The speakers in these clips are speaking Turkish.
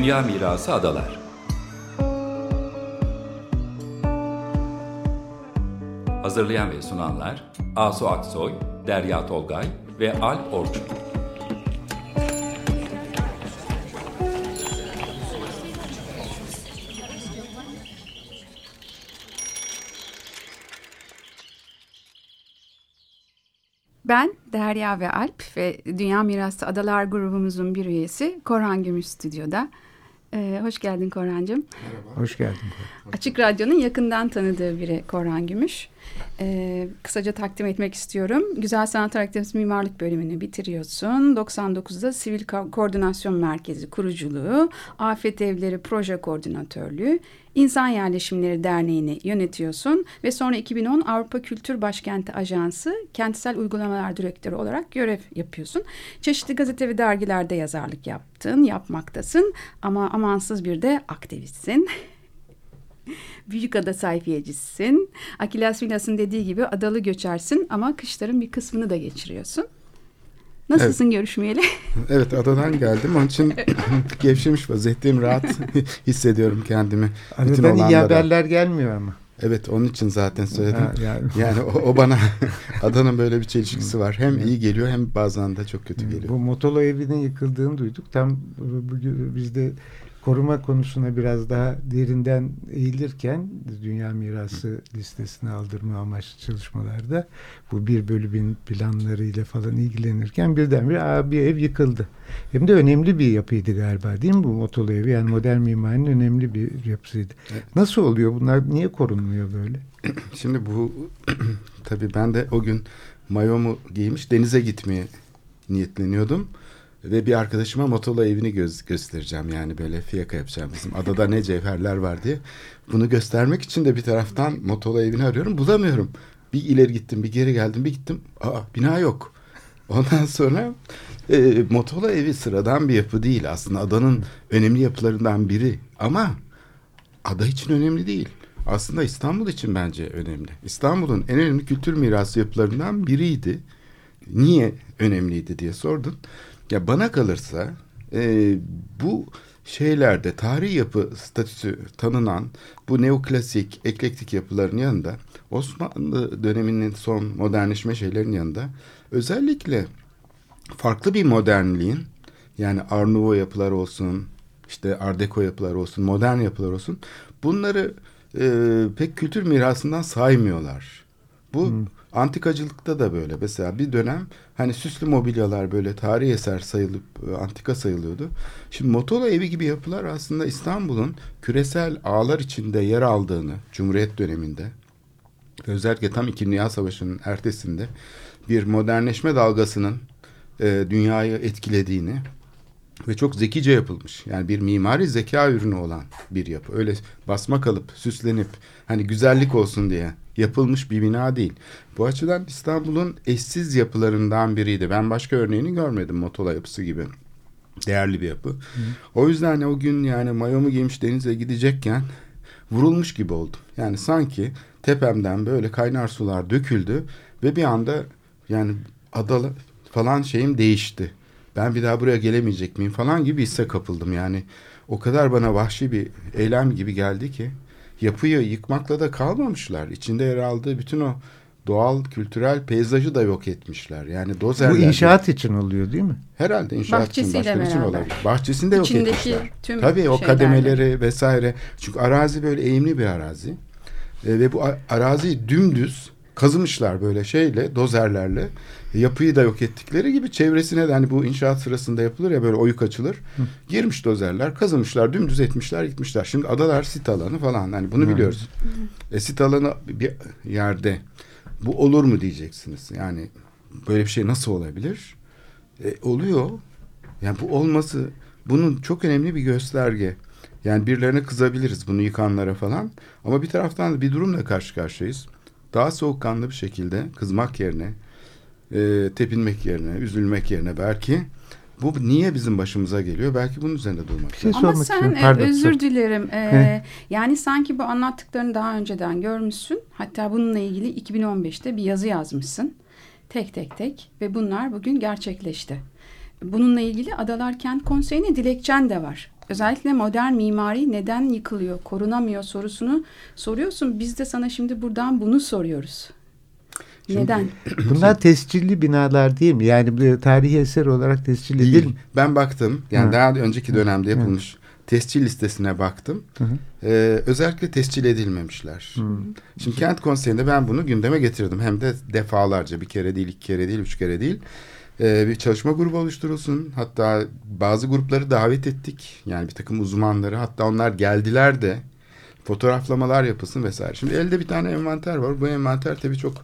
Dünya Mirası Adalar Hazırlayan ve sunanlar Asu Aksoy, Derya Tolgay ve Alp Orçun. Ben Derya ve Alp ve Dünya Mirası Adalar grubumuzun bir üyesi Korhan Gümüş Stüdyo'da. Ee, hoş geldin Korhan'cığım. Merhaba. Hoş geldin. Açık Radyo'nun yakından tanıdığı biri Korhan Gümüş. Ee, kısaca takdim etmek istiyorum. Güzel Sanat Akademisi Mimarlık bölümünü bitiriyorsun. 99'da Sivil Ko Koordinasyon Merkezi kuruculuğu, Afet Evleri Proje Koordinatörlüğü, İnsan Yerleşimleri Derneği'ni yönetiyorsun ve sonra 2010 Avrupa Kültür Başkenti Ajansı Kentsel Uygulamalar Direktörü olarak görev yapıyorsun. Çeşitli gazete ve dergilerde yazarlık yaptın, yapmaktasın ama amansız bir de aktivistsin. Büyükada sayfiyecisin. Akilas Vilas'ın dediği gibi adalı göçersin ama kışların bir kısmını da geçiriyorsun. Nasılsın evet. görüşmeyeli? Evet adadan geldim. Onun için gevşemiş vaziyetteyim. Rahat hissediyorum kendimi. Adadan iyi haberler gelmiyor ama. Evet onun için zaten söyledim. Ha, yani yani o, o bana adanın böyle bir çelişkisi var. Hem iyi geliyor hem bazen de çok kötü geliyor. Bu Motolo evinin yıkıldığını duyduk. Tam bugün bizde koruma konusuna biraz daha derinden eğilirken Dünya Mirası listesine aldırma amaçlı çalışmalarda bu bir bölümün planlarıyla falan ilgilenirken birdenbire Aa, bir ev yıkıldı. Hem de önemli bir yapıydı galiba değil mi bu Motolu evi? Yani modern mimarinin önemli bir yapısıydı. Evet. Nasıl oluyor bunlar? Niye korunmuyor böyle? Şimdi bu tabii ben de o gün mayomu giymiş denize gitmeye niyetleniyordum. Ve bir arkadaşıma Motola evini göz göstereceğim. Yani böyle fiyaka yapacağım. Bizim adada ne cevherler var diye. Bunu göstermek için de bir taraftan Motola evini arıyorum. Bulamıyorum. Bir ileri gittim, bir geri geldim, bir gittim. Aa bina yok. Ondan sonra e, Motola evi sıradan bir yapı değil. Aslında adanın önemli yapılarından biri. Ama ada için önemli değil. Aslında İstanbul için bence önemli. İstanbul'un en önemli kültür mirası yapılarından biriydi. Niye önemliydi diye sordun. Ya bana kalırsa e, bu şeylerde tarihi yapı statüsü tanınan bu neoklasik, eklektik yapıların yanında Osmanlı döneminin son modernleşme şeylerin yanında özellikle farklı bir modernliğin yani Nouveau yapılar olsun, işte Art Deco yapılar olsun, modern yapılar olsun bunları e, pek kültür mirasından saymıyorlar. Bu hmm. Antikacılıkta da böyle. Mesela bir dönem hani süslü mobilyalar böyle tarihi eser sayılıp e, antika sayılıyordu. Şimdi Motola evi gibi yapılar aslında İstanbul'un küresel ağlar içinde yer aldığını Cumhuriyet döneminde özellikle tam İkinci Dünya Savaşı'nın ertesinde bir modernleşme dalgasının e, dünyayı etkilediğini ve çok zekice yapılmış. Yani bir mimari zeka ürünü olan bir yapı. Öyle basma kalıp süslenip hani güzellik olsun diye yapılmış bir bina değil. Bu açıdan İstanbul'un eşsiz yapılarından biriydi. Ben başka örneğini görmedim Motola yapısı gibi. Değerli bir yapı. Hı. O yüzden hani o gün yani mayomu giymiş denize gidecekken vurulmuş gibi oldum. Yani sanki tepemden böyle kaynar sular döküldü ve bir anda yani adalı falan şeyim değişti. Ben bir daha buraya gelemeyecek miyim falan gibi hisse kapıldım yani. O kadar bana vahşi bir eylem gibi geldi ki yapıyı yıkmakla da kalmamışlar. İçinde yer aldığı bütün o doğal, kültürel peyzajı da yok etmişler. Yani dozerler. Bu inşaat için oluyor değil mi? Herhalde inşaat Bahçesiyle için başka için olabilir. Bahçesinde yok İçindeki etmişler. Tüm Tabii o kademeleri vesaire. Çünkü arazi böyle eğimli bir arazi. E, ve bu araziyi dümdüz kazımışlar böyle şeyle, dozerlerle yapıyı da yok ettikleri gibi çevresine de hani bu inşaat sırasında yapılır ya böyle oyuk açılır. Hı. Girmiş dozerler, kazımışlar, dümdüz etmişler, gitmişler. Şimdi adalar sit alanı falan hani bunu Hı. biliyoruz. Hı. E, sit alanı bir yerde bu olur mu diyeceksiniz. Yani böyle bir şey nasıl olabilir? E, oluyor. Yani bu olması bunun çok önemli bir gösterge. Yani birilerine kızabiliriz bunu yıkanlara falan. Ama bir taraftan da bir durumla karşı karşıyayız. Daha soğukkanlı bir şekilde kızmak yerine e, tepinmek yerine, üzülmek yerine belki bu niye bizim başımıza geliyor? Belki bunun üzerinde durmak. Şey Ama sen e, özür dilerim. E, yani sanki bu anlattıklarını daha önceden görmüşsün. Hatta bununla ilgili 2015'te bir yazı yazmışsın. Tek tek tek ve bunlar bugün gerçekleşti. Bununla ilgili Adalar Kent Konseyi'ne dilekçen de var. Özellikle modern mimari neden yıkılıyor, korunamıyor sorusunu soruyorsun. Biz de sana şimdi buradan bunu soruyoruz. Şimdi, neden? Bunlar tescilli binalar değil mi? Yani tarihi eser olarak tescilli değil, değil. mi? Ben baktım. Yani Hı. daha önceki dönemde yapılmış tescil listesine baktım. Hı hı. Ee, özellikle tescil edilmemişler. Hı. Şimdi kent konseyinde ben bunu gündeme getirdim. Hem de defalarca bir kere değil, iki kere değil, üç kere değil. Ee, bir çalışma grubu oluşturulsun. Hatta bazı grupları davet ettik. Yani bir takım uzmanları. Hatta onlar geldiler de fotoğraflamalar yapılsın vesaire. Şimdi elde bir tane envanter var. Bu envanter tabii çok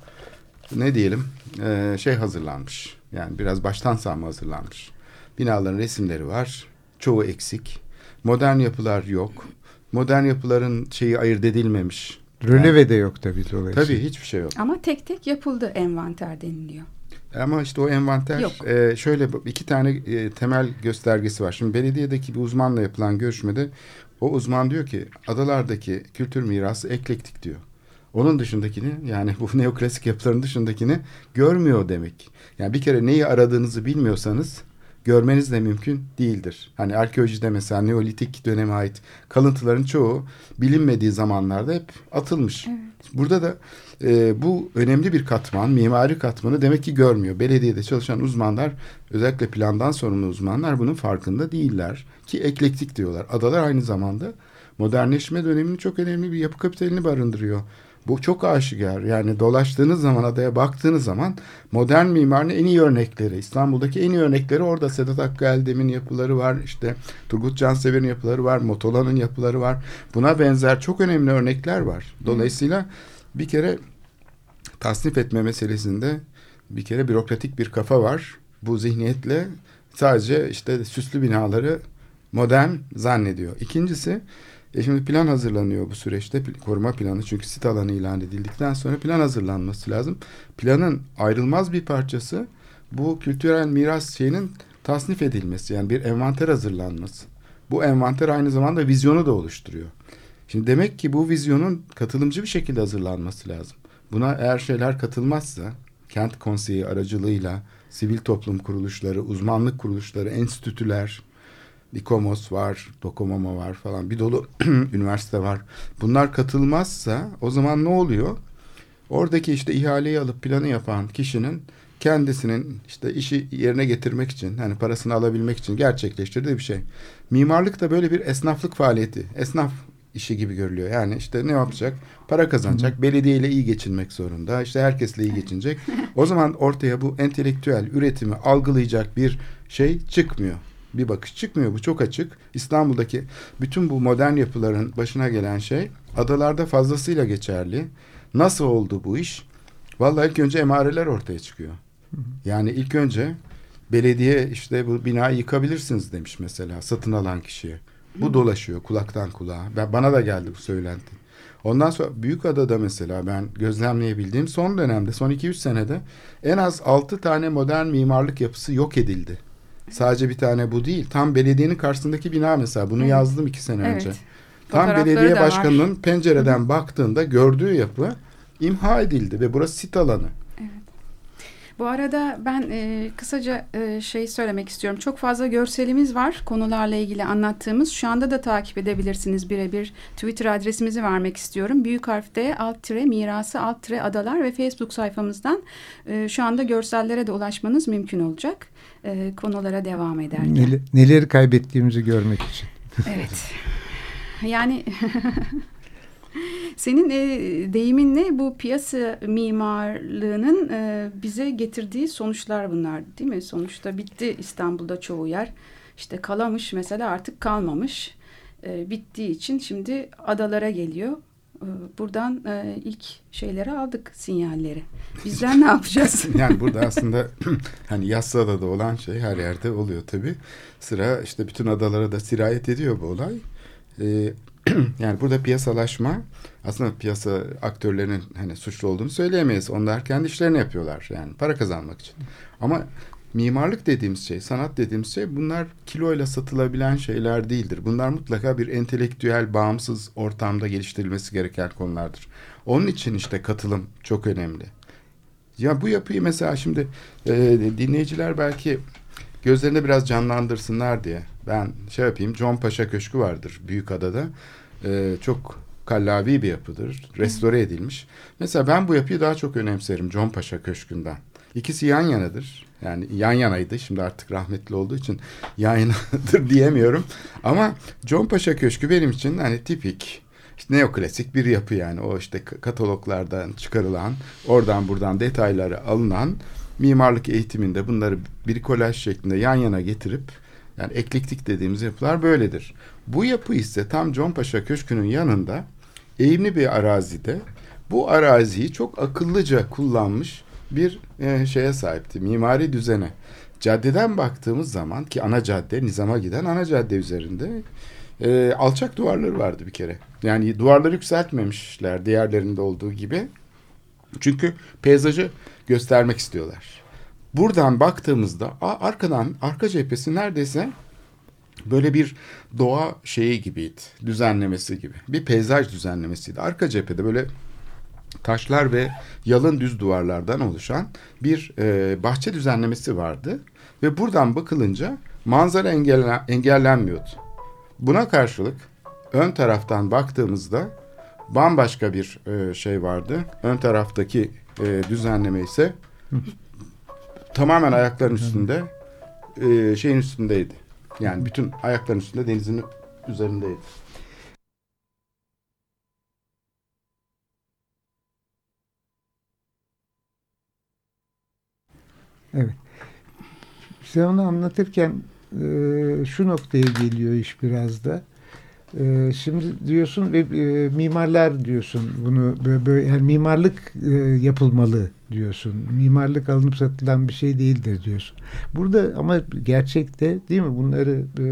ne diyelim e, şey hazırlanmış. Yani biraz baştan savma hazırlanmış. Binaların resimleri var. Çoğu eksik. Modern yapılar yok. Modern yapıların şeyi ayırt edilmemiş. Röleve de yok tabii dolayısıyla. Tabii hiçbir şey yok. Ama tek tek yapıldı envanter deniliyor. Ama işte o envanter Yok. e, şöyle iki tane e, temel göstergesi var. Şimdi belediyedeki bir uzmanla yapılan görüşmede o uzman diyor ki adalardaki kültür mirası eklektik diyor. Onun dışındakini yani bu neoklasik yapıların dışındakini görmüyor demek. Yani bir kere neyi aradığınızı bilmiyorsanız görmeniz de mümkün değildir. Hani arkeolojide mesela neolitik döneme ait kalıntıların çoğu bilinmediği zamanlarda hep atılmış. Evet. Burada da e, bu önemli bir katman, mimari katmanı demek ki görmüyor. Belediyede çalışan uzmanlar, özellikle plandan sorumlu uzmanlar bunun farkında değiller. Ki eklektik diyorlar. Adalar aynı zamanda modernleşme döneminin çok önemli bir yapı kapitalini barındırıyor. Bu çok aşikar. Yani dolaştığınız zaman adaya baktığınız zaman modern mimarinin en iyi örnekleri, İstanbul'daki en iyi örnekleri orada. Sedat Hakkı Eldem'in yapıları var, işte Turgut Cansever'in yapıları var, Motola'nın yapıları var. Buna benzer çok önemli örnekler var. Dolayısıyla bir kere tasnif etme meselesinde bir kere bürokratik bir kafa var. Bu zihniyetle sadece işte süslü binaları modern zannediyor. İkincisi e şimdi plan hazırlanıyor bu süreçte koruma planı çünkü sit alanı ilan edildikten sonra plan hazırlanması lazım. Planın ayrılmaz bir parçası bu kültürel miras şeyinin tasnif edilmesi yani bir envanter hazırlanması. Bu envanter aynı zamanda vizyonu da oluşturuyor. Şimdi demek ki bu vizyonun katılımcı bir şekilde hazırlanması lazım. Buna eğer şeyler katılmazsa kent konseyi aracılığıyla sivil toplum kuruluşları, uzmanlık kuruluşları, enstitüler, Dikomos var, Dokomoma var falan bir dolu üniversite var. Bunlar katılmazsa o zaman ne oluyor? Oradaki işte ihaleyi alıp planı yapan kişinin kendisinin işte işi yerine getirmek için hani parasını alabilmek için gerçekleştirdiği bir şey. Mimarlık da böyle bir esnaflık faaliyeti. Esnaf işi gibi görülüyor. Yani işte ne yapacak? Para kazanacak. Belediyeyle iyi geçinmek zorunda. İşte herkesle iyi geçinecek. O zaman ortaya bu entelektüel üretimi algılayacak bir şey çıkmıyor bir bakış çıkmıyor. Bu çok açık. İstanbul'daki bütün bu modern yapıların başına gelen şey adalarda fazlasıyla geçerli. Nasıl oldu bu iş? Vallahi ilk önce emareler ortaya çıkıyor. Yani ilk önce belediye işte bu binayı yıkabilirsiniz demiş mesela satın alan kişiye. Bu dolaşıyor kulaktan kulağa. Ben, bana da geldi bu söylenti. Ondan sonra Büyükada'da mesela ben gözlemleyebildiğim son dönemde son 2-3 senede en az 6 tane modern mimarlık yapısı yok edildi. Sadece bir tane bu değil. Tam belediyenin karşısındaki bina mesela. Bunu Evet. yazdım iki sene Evet. önce. Tam belediye da var. başkanının pencereden baktığında gördüğü yapı imha edildi ve burası sit alanı. Bu arada ben e, kısaca e, şey söylemek istiyorum. Çok fazla görselimiz var konularla ilgili anlattığımız. Şu anda da takip edebilirsiniz birebir. Twitter adresimizi vermek istiyorum. Büyük harfte alt tire mirası alt tire adalar ve Facebook sayfamızdan e, şu anda görsellere de ulaşmanız mümkün olacak. E, konulara devam ederken. Nele- neleri kaybettiğimizi görmek için. Evet. Yani senin e, deyiminle bu piyasa mimarlığının e, bize getirdiği sonuçlar bunlar değil mi? Sonuçta bitti İstanbul'da çoğu yer. İşte kalamış mesela artık kalmamış. E, bittiği için şimdi adalara geliyor. E, buradan e, ilk şeyleri aldık sinyalleri. Bizler ne yapacağız? Yani burada aslında hani Yassıada'da olan şey her yerde oluyor tabii. Sıra işte bütün adalara da sirayet ediyor bu olay. Ee, yani burada piyasalaşma aslında piyasa aktörlerinin hani suçlu olduğunu söyleyemeyiz. Onlar kendi işlerini yapıyorlar yani para kazanmak için. Ama mimarlık dediğimiz şey, sanat dediğimiz şey bunlar kiloyla satılabilen şeyler değildir. Bunlar mutlaka bir entelektüel, bağımsız ortamda geliştirilmesi gereken konulardır. Onun için işte katılım çok önemli. Ya bu yapıyı mesela şimdi e, dinleyiciler belki gözlerinde biraz canlandırsınlar diye. Ben şey yapayım John Paşa Köşkü vardır Büyükada'da. Ee, çok kallavi bir yapıdır. Restore edilmiş. Mesela ben bu yapıyı daha çok önemserim John Paşa Köşkü'nden. İkisi yan yanadır. Yani yan yanaydı. Şimdi artık rahmetli olduğu için yan yanadır diyemiyorum. Ama John Paşa Köşkü benim için hani tipik işte neoklasik bir yapı yani. O işte kataloglardan çıkarılan, oradan buradan detayları alınan mimarlık eğitiminde bunları bir kolaj şeklinde yan yana getirip yani eklektik dediğimiz yapılar böyledir. Bu yapı ise tam John Paşa Köşkü'nün yanında eğimli bir arazide bu araziyi çok akıllıca kullanmış bir e, şeye sahipti. Mimari düzene. Caddeden baktığımız zaman ki ana cadde Nizam'a giden ana cadde üzerinde e, alçak duvarları vardı bir kere. Yani duvarları yükseltmemişler diğerlerinde olduğu gibi. Çünkü peyzajı göstermek istiyorlar. Buradan baktığımızda arkadan arka cephesi neredeyse böyle bir doğa şeyi gibiydi. Düzenlemesi gibi. Bir peyzaj düzenlemesiydi. Arka cephede böyle taşlar ve yalın düz duvarlardan oluşan bir e, bahçe düzenlemesi vardı. Ve buradan bakılınca manzara engelle, engellenmiyordu. Buna karşılık ön taraftan baktığımızda bambaşka bir e, şey vardı. Ön taraftaki e, düzenleme ise tamamen ayakların üstünde e, şeyin üstündeydi. Yani bütün ayakların üstünde denizin üzerindeydi. Evet. Sen onu anlatırken e, şu noktaya geliyor iş biraz da. E, şimdi diyorsun ve e, mimarlar diyorsun bunu böyle, böyle yani mimarlık e, yapılmalı diyorsun. Mimarlık alınıp satılan bir şey değildir diyorsun. Burada ama gerçekte değil mi bunları e,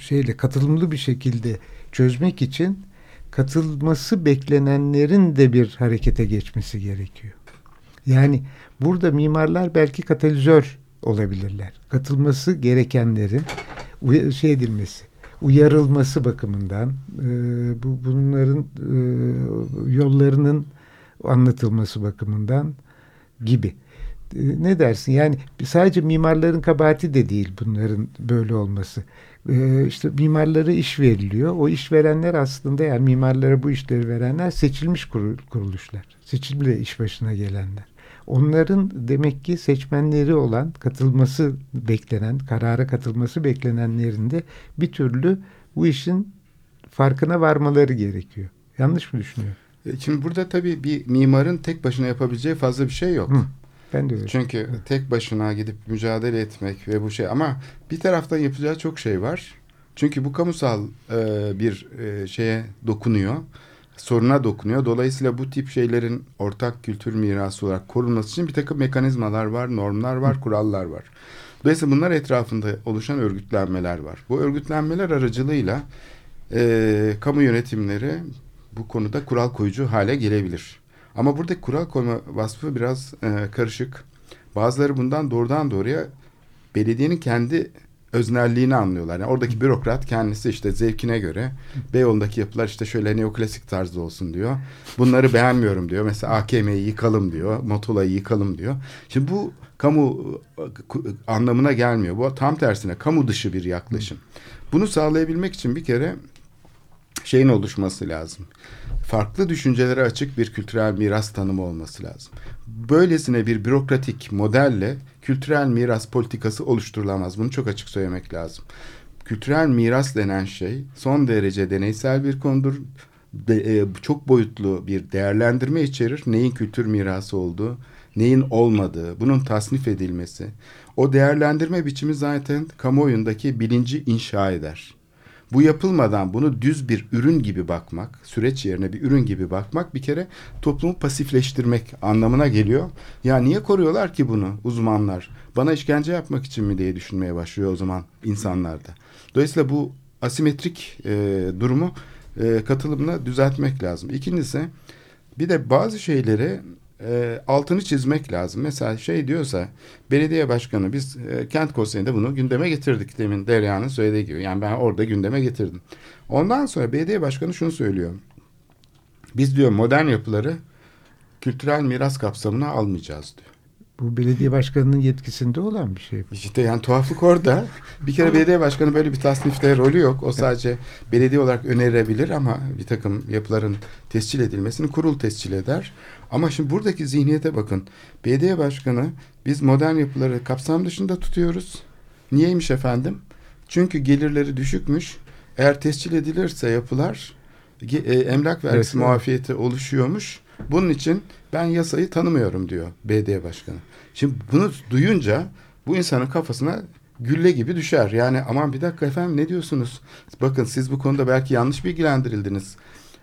şeyle katılımlı bir şekilde çözmek için katılması beklenenlerin de bir harekete geçmesi gerekiyor. Yani burada mimarlar belki katalizör olabilirler. Katılması gerekenlerin şey edilmesi, uyarılması bakımından e, bu bunların e, yollarının anlatılması bakımından gibi. E, ne dersin? Yani sadece mimarların kabahati de değil bunların böyle olması. E, işte mimarlara iş veriliyor. O iş verenler aslında yani mimarlara bu işleri verenler seçilmiş kuruluşlar. Seçimle iş başına gelenler onların demek ki seçmenleri olan katılması beklenen, karara katılması beklenenlerin de bir türlü bu işin farkına varmaları gerekiyor. Yanlış mı düşünüyorum? E, şimdi burada tabii bir mimarın tek başına yapabileceği fazla bir şey yok. Hı, ben de öyle. Çünkü Hı. tek başına gidip mücadele etmek ve bu şey ama bir taraftan yapacağı çok şey var. Çünkü bu kamusal e, bir e, şeye dokunuyor soruna dokunuyor. Dolayısıyla bu tip şeylerin ortak kültür mirası olarak korunması için bir takım mekanizmalar var, normlar var, kurallar var. Dolayısıyla bunlar etrafında oluşan örgütlenmeler var. Bu örgütlenmeler aracılığıyla e, kamu yönetimleri bu konuda kural koyucu hale gelebilir. Ama burada kural koyma vasfı biraz e, karışık. Bazıları bundan doğrudan doğruya belediyenin kendi öznelliğini anlıyorlar. Yani oradaki bürokrat kendisi işte zevkine göre Beyoğlu'ndaki yapılar işte şöyle neoklasik tarzda olsun diyor. Bunları beğenmiyorum diyor. Mesela AKM'yi yıkalım diyor. Motola'yı yıkalım diyor. Şimdi bu kamu anlamına gelmiyor. Bu tam tersine kamu dışı bir yaklaşım. Bunu sağlayabilmek için bir kere şeyin oluşması lazım. Farklı düşüncelere açık bir kültürel miras tanımı olması lazım. Böylesine bir bürokratik modelle kültürel miras politikası oluşturulamaz. Bunu çok açık söylemek lazım. Kültürel miras denen şey son derece deneysel bir konudur. De, e, çok boyutlu bir değerlendirme içerir. Neyin kültür mirası olduğu, neyin olmadığı, bunun tasnif edilmesi. O değerlendirme biçimi zaten kamuoyundaki bilinci inşa eder. Bu yapılmadan bunu düz bir ürün gibi bakmak, süreç yerine bir ürün gibi bakmak bir kere toplumu pasifleştirmek anlamına geliyor. Ya niye koruyorlar ki bunu uzmanlar? Bana işkence yapmak için mi diye düşünmeye başlıyor o zaman insanlarda. Dolayısıyla bu asimetrik e, durumu e, katılımla düzeltmek lazım. İkincisi bir de bazı şeyleri e, altını çizmek lazım. Mesela şey diyorsa belediye başkanı biz e, kent konseyinde bunu gündeme getirdik demin Derya'nın söylediği gibi. Yani ben orada gündeme getirdim. Ondan sonra belediye başkanı şunu söylüyor. Biz diyor modern yapıları kültürel miras kapsamına almayacağız diyor. Bu belediye başkanının yetkisinde olan bir şey. İşte yani tuhaflık orada. Bir kere belediye başkanı böyle bir tasnifte rolü yok. O sadece belediye olarak önerebilir ama bir takım yapıların tescil edilmesini kurul tescil eder. Ama şimdi buradaki zihniyete bakın. Belediye başkanı biz modern yapıları kapsam dışında tutuyoruz. Niyeymiş efendim? Çünkü gelirleri düşükmüş. Eğer tescil edilirse yapılar e, emlak vergisi evet, muafiyeti oluşuyormuş. Bunun için ben yasayı tanımıyorum diyor belediye başkanı. Şimdi bunu duyunca bu insanın kafasına gülle gibi düşer. Yani aman bir dakika efendim ne diyorsunuz? Bakın siz bu konuda belki yanlış bilgilendirildiniz.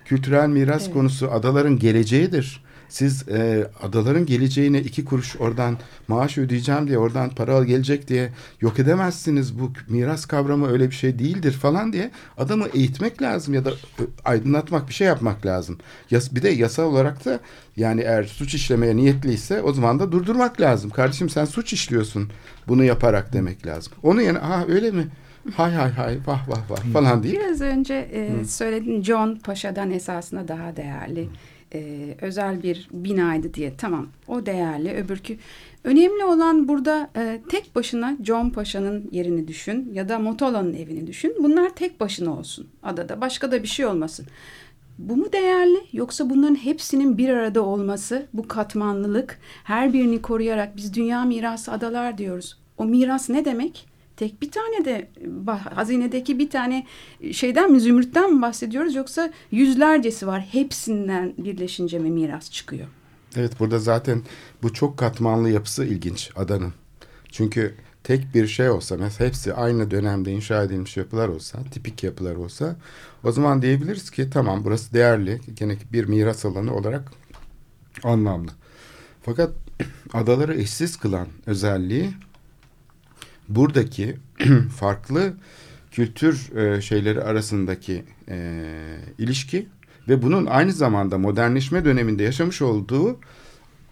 Kültürel miras evet. konusu adaların geleceğidir siz e, adaların geleceğine iki kuruş oradan maaş ödeyeceğim diye oradan para gelecek diye yok edemezsiniz. Bu miras kavramı öyle bir şey değildir falan diye adamı eğitmek lazım ya da e, aydınlatmak bir şey yapmak lazım. Yas, bir de yasa olarak da yani eğer suç işlemeye niyetliyse o zaman da durdurmak lazım. Kardeşim sen suç işliyorsun bunu yaparak demek lazım. Onu yani ha öyle mi? hay hay hay vah vah vah falan diye. Biraz önce e, söylediğin John Paşa'dan esasında daha değerli e, özel bir binaydı diye. Tamam o değerli. Öbürkü önemli olan burada e, tek başına John Paşa'nın yerini düşün ya da Motola'nın evini düşün. Bunlar tek başına olsun adada. Başka da bir şey olmasın. Bu mu değerli yoksa bunların hepsinin bir arada olması bu katmanlılık her birini koruyarak biz dünya mirası adalar diyoruz. O miras ne demek? Tek bir tane de hazinedeki bir tane şeyden mi zümrütten mi bahsediyoruz yoksa yüzlercesi var hepsinden birleşince mi miras çıkıyor? Evet burada zaten bu çok katmanlı yapısı ilginç adanın. Çünkü tek bir şey olsa mesela hepsi aynı dönemde inşa edilmiş yapılar olsa tipik yapılar olsa o zaman diyebiliriz ki tamam burası değerli gene bir miras alanı olarak anlamlı. Fakat adaları eşsiz kılan özelliği buradaki farklı kültür e, şeyleri arasındaki e, ilişki ve bunun aynı zamanda modernleşme döneminde yaşamış olduğu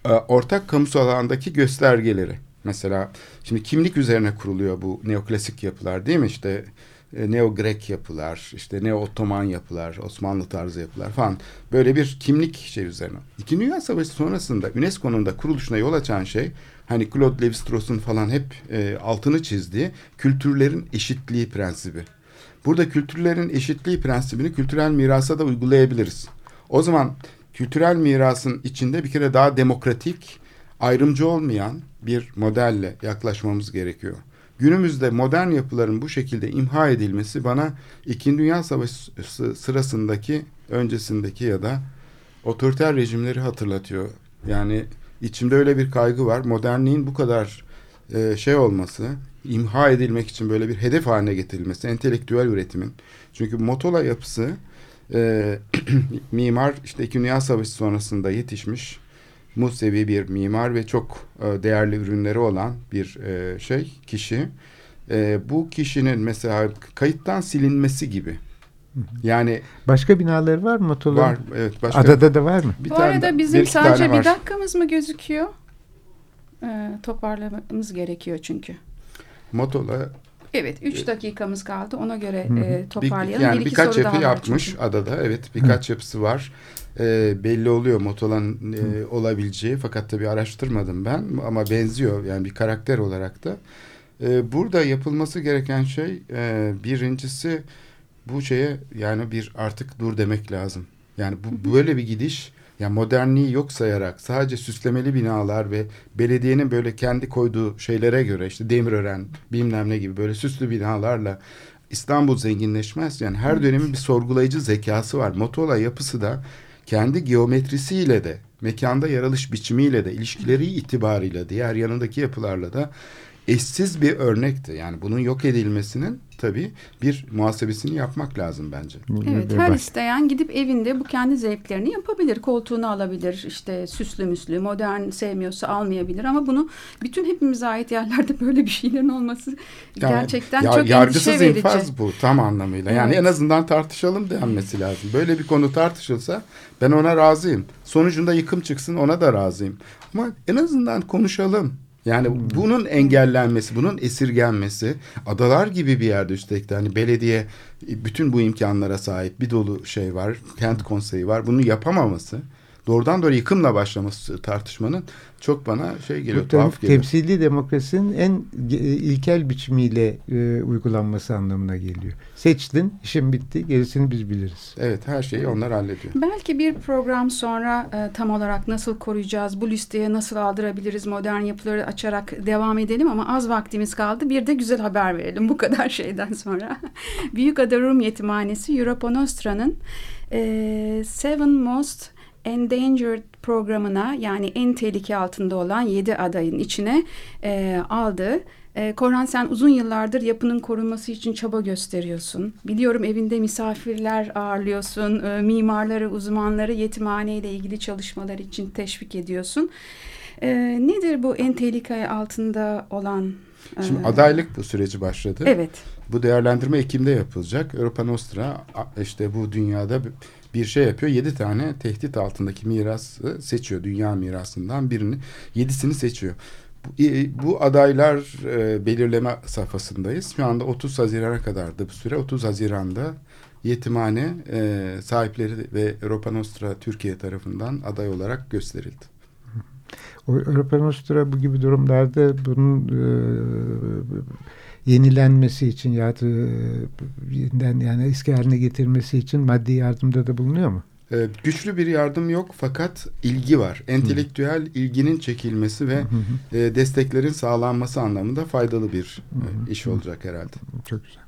e, ortak kamusal alandaki göstergeleri. Mesela şimdi kimlik üzerine kuruluyor bu neoklasik yapılar değil mi? İşte Neo-Grek yapılar, işte Neo-Ottoman yapılar, Osmanlı tarzı yapılar falan. Böyle bir kimlik şey üzerine. İkinci Dünya Savaşı sonrasında UNESCO'nun da kuruluşuna yol açan şey hani Claude Lévi-Strauss'un falan hep e, altını çizdiği kültürlerin eşitliği prensibi. Burada kültürlerin eşitliği prensibini kültürel mirasa da uygulayabiliriz. O zaman kültürel mirasın içinde bir kere daha demokratik, ayrımcı olmayan bir modelle yaklaşmamız gerekiyor. Günümüzde modern yapıların bu şekilde imha edilmesi bana İkinci Dünya Savaşı sırasındaki, öncesindeki ya da otoriter rejimleri hatırlatıyor. Yani içimde öyle bir kaygı var. Modernliğin bu kadar e, şey olması, imha edilmek için böyle bir hedef haline getirilmesi, entelektüel üretimin. Çünkü Motola yapısı e, mimar işte İkinci Dünya Savaşı sonrasında yetişmiş Musevi bir mimar ve çok e, değerli ürünleri olan bir e, şey kişi. E, bu kişinin mesela kayıttan silinmesi gibi. Yani başka binaları var mı Motola? Var evet. Başka, Adada da var mı? Bir Bu tane, arada bizim bir sadece bir dakikamız mı gözüküyor? Ee, toparlamamız gerekiyor çünkü. Motola Evet, üç dakikamız kaldı. Ona göre e, toparlayalım. Bir, yani bir birkaç yapı yapmış çünkü. adada. Evet, birkaç Hı. yapısı var. E, belli oluyor Motolan e, olabileceği. Fakat tabii araştırmadım ben ama benziyor yani bir karakter olarak da. E, burada yapılması gereken şey e, birincisi bu şeye yani bir artık dur demek lazım. Yani bu böyle bir gidiş yani modernliği yok sayarak sadece süslemeli binalar ve belediyenin böyle kendi koyduğu şeylere göre işte Demirören bilmem ne gibi böyle süslü binalarla İstanbul zenginleşmez. Yani her dönemin bir sorgulayıcı zekası var. Motola yapısı da kendi geometrisiyle de mekanda yer alış biçimiyle de ilişkileri itibariyle diğer yanındaki yapılarla da eşsiz bir örnekti. Yani bunun yok edilmesinin tabii bir muhasebesini yapmak lazım bence. Evet her isteyen gidip evinde bu kendi zevklerini yapabilir. Koltuğunu alabilir işte süslü müslü modern sevmiyorsa almayabilir ama bunu bütün hepimize ait yerlerde böyle bir şeylerin olması yani, gerçekten ya, çok yargısız endişe verici. infaz bu tam anlamıyla. Yani evet. en azından tartışalım denmesi lazım. Böyle bir konu tartışılsa ben ona razıyım. Sonucunda yıkım çıksın ona da razıyım. Ama en azından konuşalım. Yani hmm. bunun engellenmesi, bunun esirgenmesi, adalar gibi bir yerde üstelik de hani belediye bütün bu imkanlara sahip bir dolu şey var, kent konseyi var. Bunu yapamaması doğrudan doğru yıkımla başlaması tartışmanın çok bana şey geliyor, Bu tuhaf geliyor. Temsili demokrasinin en ilkel biçimiyle e, uygulanması anlamına geliyor. Seçtin, işin bitti, gerisini biz biliriz. Evet, her şeyi onlar hallediyor. Belki bir program sonra e, tam olarak nasıl koruyacağız, bu listeye nasıl aldırabiliriz, modern yapıları açarak devam edelim ama az vaktimiz kaldı. Bir de güzel haber verelim bu kadar şeyden sonra. Büyükada Rum Yetimhanesi Europa Nostra'nın e, Seven Most Endangered programına yani en tehlike altında olan yedi adayın içine e, aldı. E, Korhan sen uzun yıllardır yapının korunması için çaba gösteriyorsun. Biliyorum evinde misafirler ağırlıyorsun, e, mimarları, uzmanları yetimhane ile ilgili çalışmalar için teşvik ediyorsun. E, nedir bu en tehlike altında olan? Şimdi adaylık bu süreci başladı. Evet. Bu değerlendirme Ekim'de yapılacak. Europa Nostra işte bu dünyada bir şey yapıyor. Yedi tane tehdit altındaki mirası seçiyor. Dünya mirasından birini. Yedisini seçiyor. Bu, bu adaylar e, belirleme safhasındayız. Şu anda 30 Haziran'a kadardı bu süre. 30 Haziran'da yetimhane e, sahipleri ve Europa Nostra Türkiye tarafından aday olarak gösterildi. Europa Nostra bu gibi durumlarda bunun e, yenilenmesi için ya da yeniden yani eski haline getirmesi için maddi yardımda da bulunuyor mu? Ee, güçlü bir yardım yok fakat ilgi var. Entelektüel hı. ilginin çekilmesi ve hı hı. E, desteklerin sağlanması anlamında faydalı bir hı. iş olacak herhalde. Çok güzel.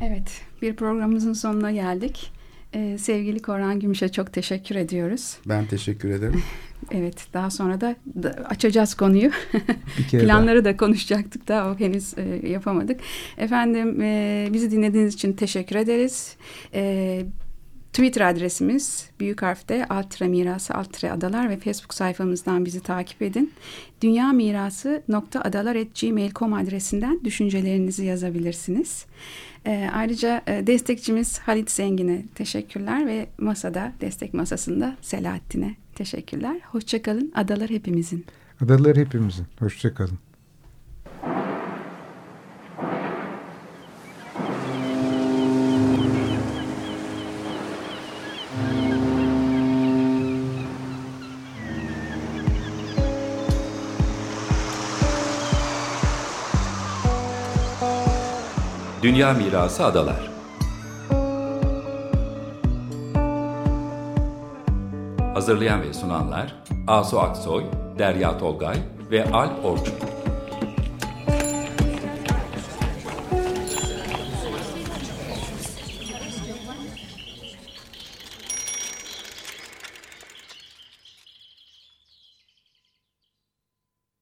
Evet, bir programımızın sonuna geldik. Ee, sevgili Koran Gümüş'e çok teşekkür ediyoruz. Ben teşekkür ederim. evet, daha sonra da, da açacağız konuyu. Planları daha. da konuşacaktık da o henüz e, yapamadık. Efendim, e, bizi dinlediğiniz için teşekkür ederiz. E, Twitter adresimiz büyük harfte altre mirası altre adalar ve Facebook sayfamızdan bizi takip edin. Dünya mirası nokta adalar at gmail.com adresinden düşüncelerinizi yazabilirsiniz. E, ayrıca e, destekçimiz Halit Zengin'e teşekkürler ve masada destek masasında Selahattin'e teşekkürler. Hoşçakalın. Adalar hepimizin. Adalar hepimizin. Hoşçakalın. Dünya Mirası Adalar Hazırlayan ve sunanlar Asu Aksoy, Derya Tolgay ve Alp Orçun.